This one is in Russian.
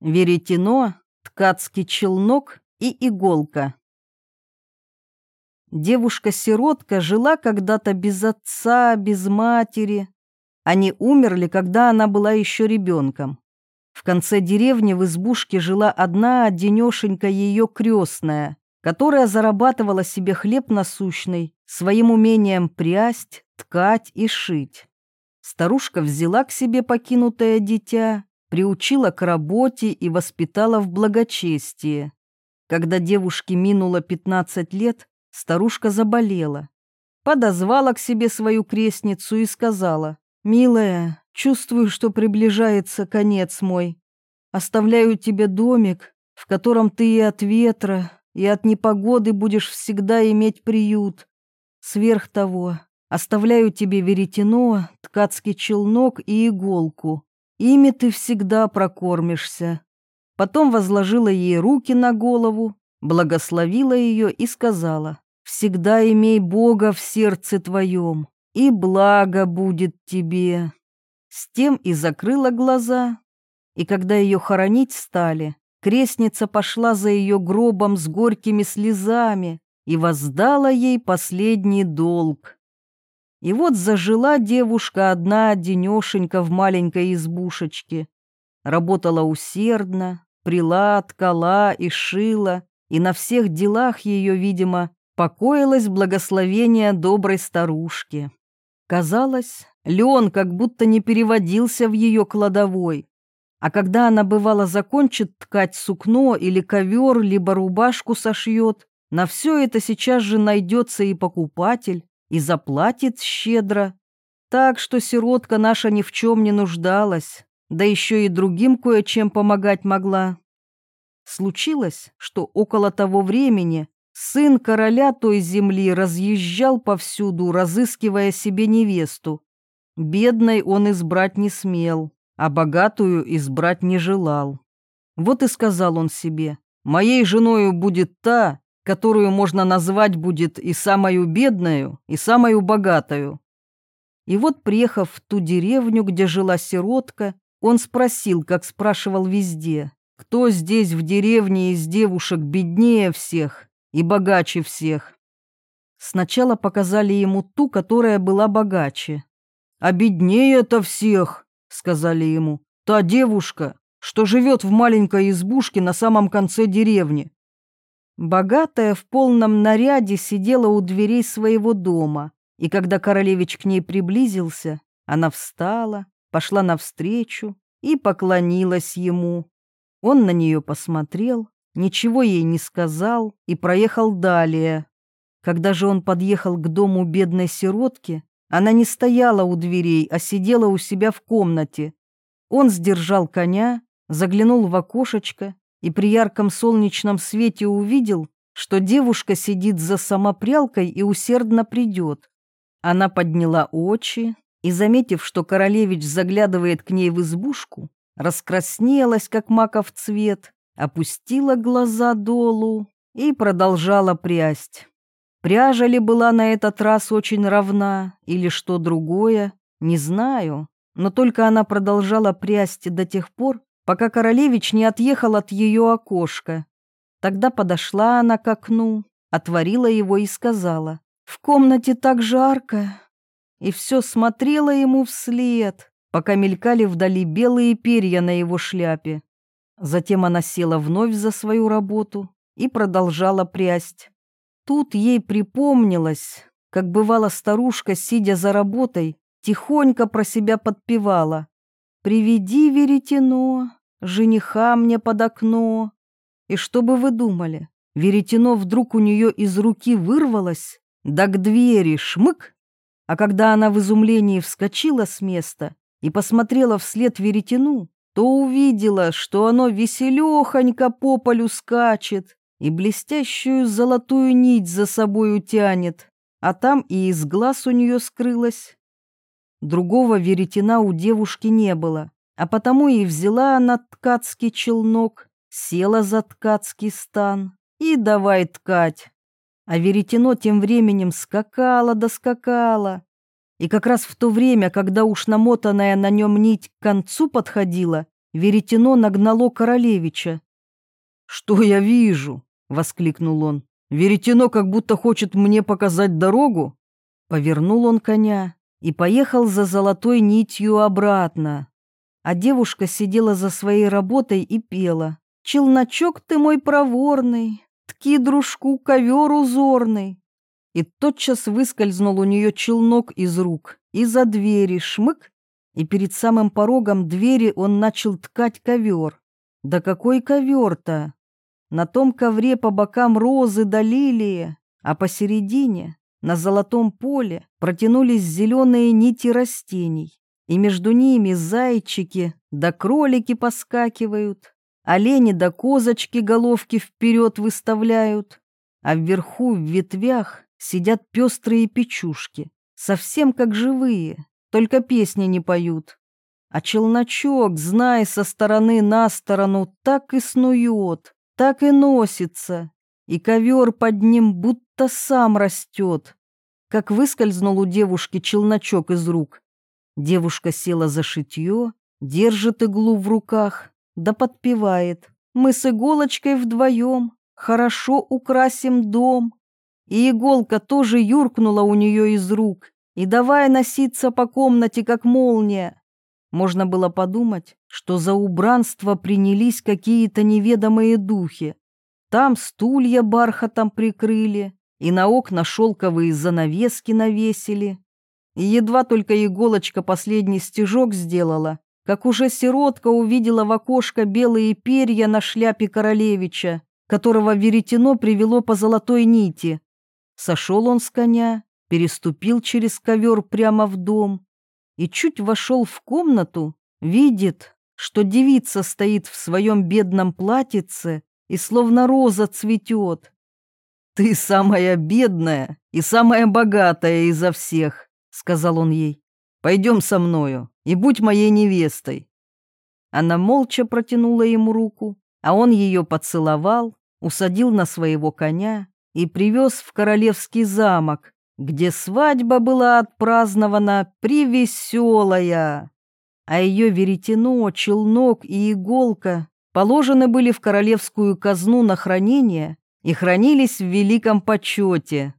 веретено, ткацкий челнок и иголка. Девушка-сиротка жила когда-то без отца, без матери. Они умерли, когда она была еще ребенком. В конце деревни в избушке жила одна одинешенька ее крестная, которая зарабатывала себе хлеб насущный, своим умением прясть, ткать и шить. Старушка взяла к себе покинутое дитя, приучила к работе и воспитала в благочестии. Когда девушке минуло 15 лет, старушка заболела. Подозвала к себе свою крестницу и сказала, «Милая, чувствую, что приближается конец мой. Оставляю тебе домик, в котором ты и от ветра, и от непогоды будешь всегда иметь приют. Сверх того, оставляю тебе веретено, ткацкий челнок и иголку. Ими ты всегда прокормишься. Потом возложила ей руки на голову, благословила ее и сказала, «Всегда имей Бога в сердце твоем, и благо будет тебе». С тем и закрыла глаза, и когда ее хоронить стали, крестница пошла за ее гробом с горькими слезами и воздала ей последний долг. И вот зажила девушка одна денешенька в маленькой избушечке. Работала усердно, прила, ткала и шила, и на всех делах ее, видимо, покоилось благословение доброй старушки. Казалось, Леон как будто не переводился в ее кладовой. А когда она, бывало, закончит ткать сукно или ковер, либо рубашку сошьет, на все это сейчас же найдется и покупатель, и заплатит щедро. Так что сиротка наша ни в чем не нуждалась, да еще и другим кое-чем помогать могла. Случилось, что около того времени сын короля той земли разъезжал повсюду, разыскивая себе невесту. Бедной он избрать не смел, а богатую избрать не желал. Вот и сказал он себе, «Моей женою будет та, которую можно назвать будет и самую бедную, и самую богатую. И вот, приехав в ту деревню, где жила сиротка, он спросил, как спрашивал везде, кто здесь в деревне из девушек беднее всех и богаче всех. Сначала показали ему ту, которая была богаче. «А беднее-то всех», — сказали ему, — «та девушка, что живет в маленькой избушке на самом конце деревни. Богатая в полном наряде сидела у дверей своего дома, и когда королевич к ней приблизился, она встала, пошла навстречу и поклонилась ему. Он на нее посмотрел, ничего ей не сказал и проехал далее. Когда же он подъехал к дому бедной сиротки, она не стояла у дверей, а сидела у себя в комнате. Он сдержал коня, заглянул в окошечко и при ярком солнечном свете увидел, что девушка сидит за самопрялкой и усердно придет. Она подняла очи и, заметив, что королевич заглядывает к ней в избушку, раскраснелась, как маков цвет, опустила глаза долу и продолжала прясть. Пряжа ли была на этот раз очень равна или что другое, не знаю, но только она продолжала прясть до тех пор, пока королевич не отъехал от ее окошка. Тогда подошла она к окну, отворила его и сказала, «В комнате так жарко!» И все смотрела ему вслед, пока мелькали вдали белые перья на его шляпе. Затем она села вновь за свою работу и продолжала прясть. Тут ей припомнилось, как бывала старушка, сидя за работой, тихонько про себя подпевала. «Приведи веретено, жениха мне под окно. И что бы вы думали, веретено вдруг у нее из руки вырвалось, да к двери шмык. А когда она в изумлении вскочила с места и посмотрела вслед веретену, то увидела, что оно веселехонько по полю скачет и блестящую золотую нить за собою тянет, а там и из глаз у нее скрылось. Другого веретена у девушки не было, а потому и взяла она ткацкий челнок, села за ткацкий стан и давай ткать. А веретено тем временем скакало да скакало. И как раз в то время, когда уж намотанная на нем нить к концу подходила, веретено нагнало королевича. «Что я вижу?» — воскликнул он. «Веретено как будто хочет мне показать дорогу?» Повернул он коня и поехал за золотой нитью обратно. А девушка сидела за своей работой и пела. «Челночок ты мой проворный, тки дружку ковер узорный». И тотчас выскользнул у нее челнок из рук, и за двери шмык, и перед самым порогом двери он начал ткать ковер. Да какой ковер-то! На том ковре по бокам розы да лилии, а посередине, на золотом поле, протянулись зеленые нити растений, и между ними зайчики да кролики поскакивают, олени да козочки головки вперед выставляют, а вверху в ветвях сидят пестрые печушки, совсем как живые, только песни не поют. А челночок, знай, со стороны на сторону так и снует, так и носится, и ковер под ним будто сам растет. Как выскользнул у девушки челночок из рук. Девушка села за шитье, держит иглу в руках, да подпевает. Мы с иголочкой вдвоем хорошо украсим дом. И иголка тоже юркнула у нее из рук, и давая носиться по комнате, как молния. Можно было подумать, что за убранство принялись какие-то неведомые духи. Там стулья бархатом прикрыли, и на окна шелковые занавески навесили. И едва только иголочка последний стежок сделала, как уже сиротка увидела в окошко белые перья на шляпе королевича, которого веретено привело по золотой нити. Сошел он с коня, переступил через ковер прямо в дом и чуть вошел в комнату, видит, что девица стоит в своем бедном платьице и словно роза цветет. «Ты самая бедная и самая богатая изо всех», — сказал он ей. «Пойдем со мною и будь моей невестой». Она молча протянула ему руку, а он ее поцеловал, усадил на своего коня и привез в королевский замок, где свадьба была отпразднована привеселая, а ее веретено, челнок и иголка положены были в королевскую казну на хранение и хранились в великом почете.